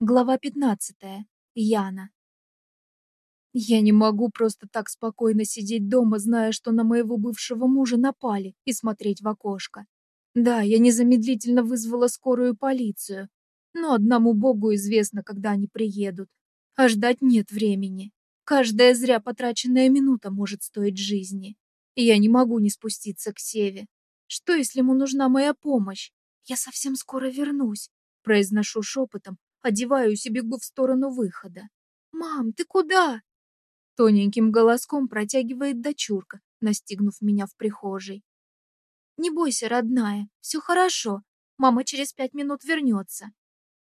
Глава 15. Яна. Я не могу просто так спокойно сидеть дома, зная, что на моего бывшего мужа напали, и смотреть в окошко. Да, я незамедлительно вызвала скорую полицию, но одному богу известно, когда они приедут. А ждать нет времени. Каждая зря потраченная минута может стоить жизни. И я не могу не спуститься к Севе. Что, если ему нужна моя помощь? Я совсем скоро вернусь, произношу шепотом, одеваюсь и бегу в сторону выхода. «Мам, ты куда?» Тоненьким голоском протягивает дочурка, настигнув меня в прихожей. «Не бойся, родная, все хорошо. Мама через пять минут вернется»,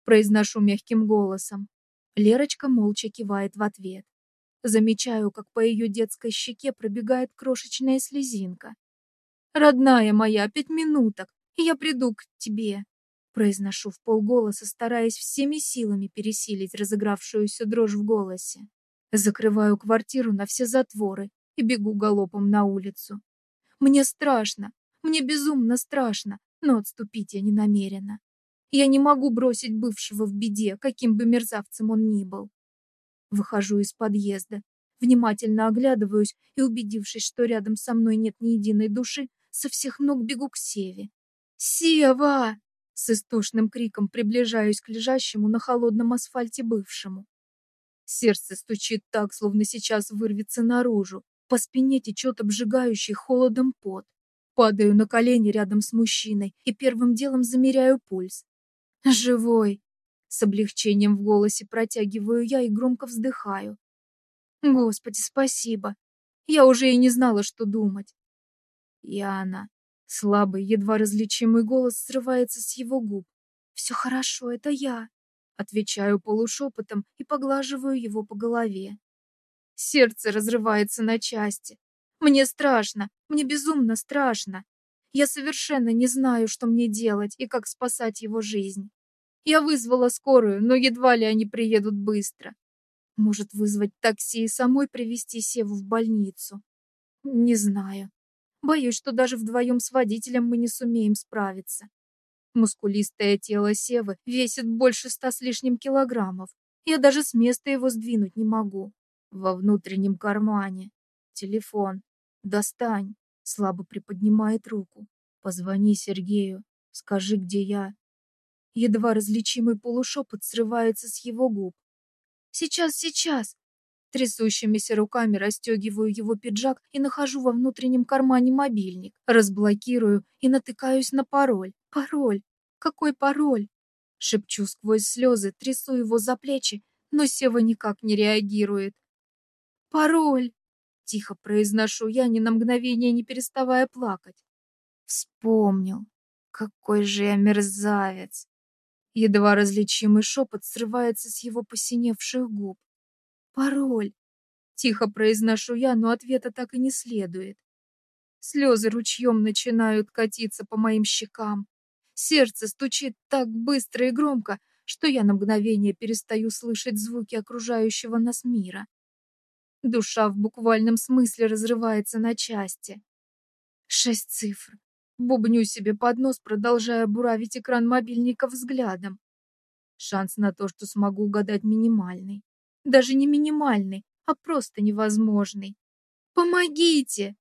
произношу мягким голосом. Лерочка молча кивает в ответ. Замечаю, как по ее детской щеке пробегает крошечная слезинка. «Родная моя, пять минуток, и я приду к тебе», Произношу в полголоса, стараясь всеми силами пересилить разыгравшуюся дрожь в голосе. Закрываю квартиру на все затворы и бегу галопом на улицу. Мне страшно, мне безумно страшно, но отступить я не намерена. Я не могу бросить бывшего в беде, каким бы мерзавцем он ни был. Выхожу из подъезда, внимательно оглядываюсь и, убедившись, что рядом со мной нет ни единой души, со всех ног бегу к Севе. «Сева!» С истошным криком приближаюсь к лежащему на холодном асфальте бывшему. Сердце стучит так, словно сейчас вырвется наружу. По спине течет обжигающий холодом пот. Падаю на колени рядом с мужчиной и первым делом замеряю пульс. «Живой!» С облегчением в голосе протягиваю я и громко вздыхаю. «Господи, спасибо! Я уже и не знала, что думать!» «Яна!» Слабый, едва различимый голос срывается с его губ. «Все хорошо, это я», — отвечаю полушепотом и поглаживаю его по голове. Сердце разрывается на части. Мне страшно, мне безумно страшно. Я совершенно не знаю, что мне делать и как спасать его жизнь. Я вызвала скорую, но едва ли они приедут быстро. Может, вызвать такси и самой привезти Севу в больницу? Не знаю. Боюсь, что даже вдвоем с водителем мы не сумеем справиться. Мускулистое тело Севы весит больше ста с лишним килограммов. Я даже с места его сдвинуть не могу. Во внутреннем кармане. Телефон. Достань. Слабо приподнимает руку. Позвони Сергею. Скажи, где я. Едва различимый полушепот срывается с его губ. Сейчас, сейчас. Трясущимися руками расстегиваю его пиджак и нахожу во внутреннем кармане мобильник. Разблокирую и натыкаюсь на пароль. Пароль! Какой пароль? Шепчу сквозь слезы, трясу его за плечи, но Сева никак не реагирует. «Пароль!» — тихо произношу я, ни на мгновение не переставая плакать. Вспомнил. Какой же я мерзавец! Едва различимый шепот срывается с его посиневших губ. Пароль. Тихо произношу я, но ответа так и не следует. Слезы ручьем начинают катиться по моим щекам. Сердце стучит так быстро и громко, что я на мгновение перестаю слышать звуки окружающего нас мира. Душа в буквальном смысле разрывается на части. Шесть цифр. Бубню себе под нос, продолжая буравить экран мобильника взглядом. Шанс на то, что смогу угадать, минимальный даже не минимальный, а просто невозможный. «Помогите!»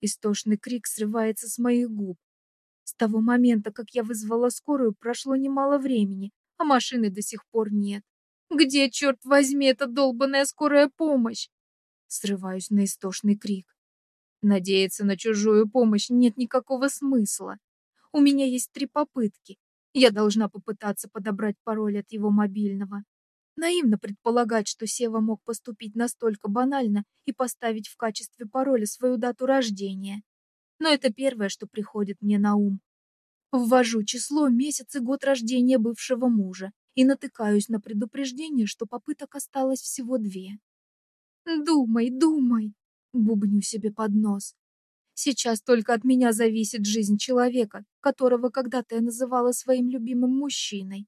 Истошный крик срывается с моих губ. С того момента, как я вызвала скорую, прошло немало времени, а машины до сих пор нет. Где, черт возьми, эта долбанная скорая помощь? Срываюсь на истошный крик. Надеяться на чужую помощь нет никакого смысла. У меня есть три попытки. Я должна попытаться подобрать пароль от его мобильного. Наивно предполагать, что Сева мог поступить настолько банально и поставить в качестве пароля свою дату рождения. Но это первое, что приходит мне на ум. Ввожу число, месяц и год рождения бывшего мужа и натыкаюсь на предупреждение, что попыток осталось всего две. «Думай, думай!» — бубню себе под нос. Сейчас только от меня зависит жизнь человека, которого когда-то я называла своим любимым мужчиной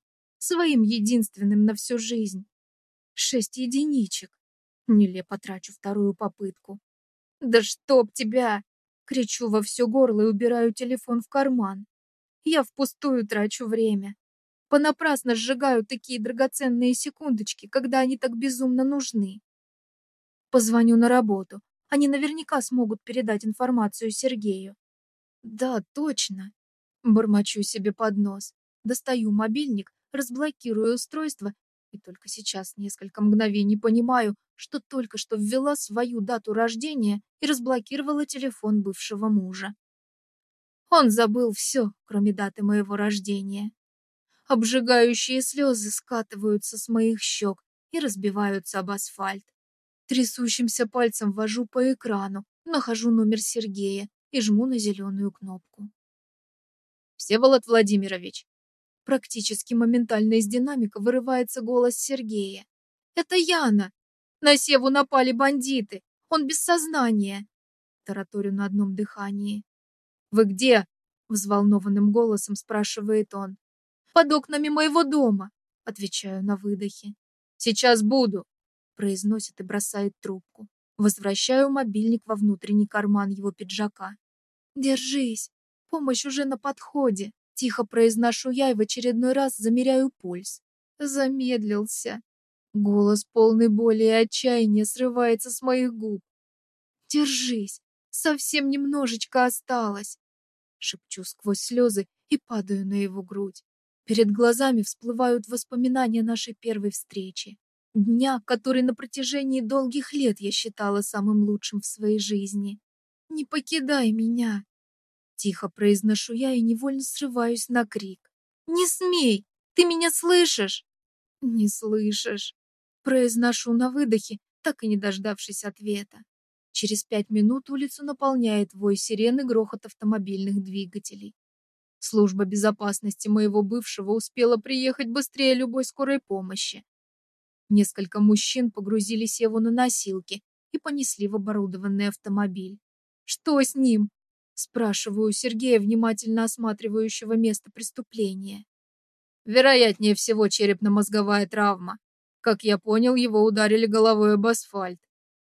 своим единственным на всю жизнь. Шесть единичек. Нелепо трачу вторую попытку. «Да чтоб тебя!» Кричу во все горло и убираю телефон в карман. Я впустую трачу время. Понапрасно сжигаю такие драгоценные секундочки, когда они так безумно нужны. Позвоню на работу. Они наверняка смогут передать информацию Сергею. Да, точно. Бормочу себе под нос. Достаю мобильник, разблокирую устройство и только сейчас несколько мгновений понимаю, что только что ввела свою дату рождения и разблокировала телефон бывшего мужа. Он забыл все, кроме даты моего рождения. Обжигающие слезы скатываются с моих щек и разбиваются об асфальт. Трясущимся пальцем вожу по экрану, нахожу номер Сергея и жму на зеленую кнопку. «Всеволод Владимирович!» Практически моментально из динамика вырывается голос Сергея. «Это Яна! На Севу напали бандиты! Он без сознания!» Тараторю на одном дыхании. «Вы где?» — взволнованным голосом спрашивает он. «Под окнами моего дома», — отвечаю на выдохе. «Сейчас буду», — произносит и бросает трубку. Возвращаю мобильник во внутренний карман его пиджака. «Держись, помощь уже на подходе», — тихо произношу я и в очередной раз замеряю пульс. Замедлился. Голос полный боли и отчаяния срывается с моих губ. «Держись, совсем немножечко осталось», — шепчу сквозь слезы и падаю на его грудь. Перед глазами всплывают воспоминания нашей первой встречи. Дня, который на протяжении долгих лет я считала самым лучшим в своей жизни. «Не покидай меня!» Тихо произношу я и невольно срываюсь на крик. «Не смей! Ты меня слышишь?» «Не слышишь!» Произношу на выдохе, так и не дождавшись ответа. Через пять минут улицу наполняет вой сирены грохот автомобильных двигателей. Служба безопасности моего бывшего успела приехать быстрее любой скорой помощи. Несколько мужчин погрузили Севу на носилки и понесли в оборудованный автомобиль. «Что с ним?» – спрашиваю Сергея, внимательно осматривающего место преступления. Вероятнее всего черепно-мозговая травма. Как я понял, его ударили головой об асфальт.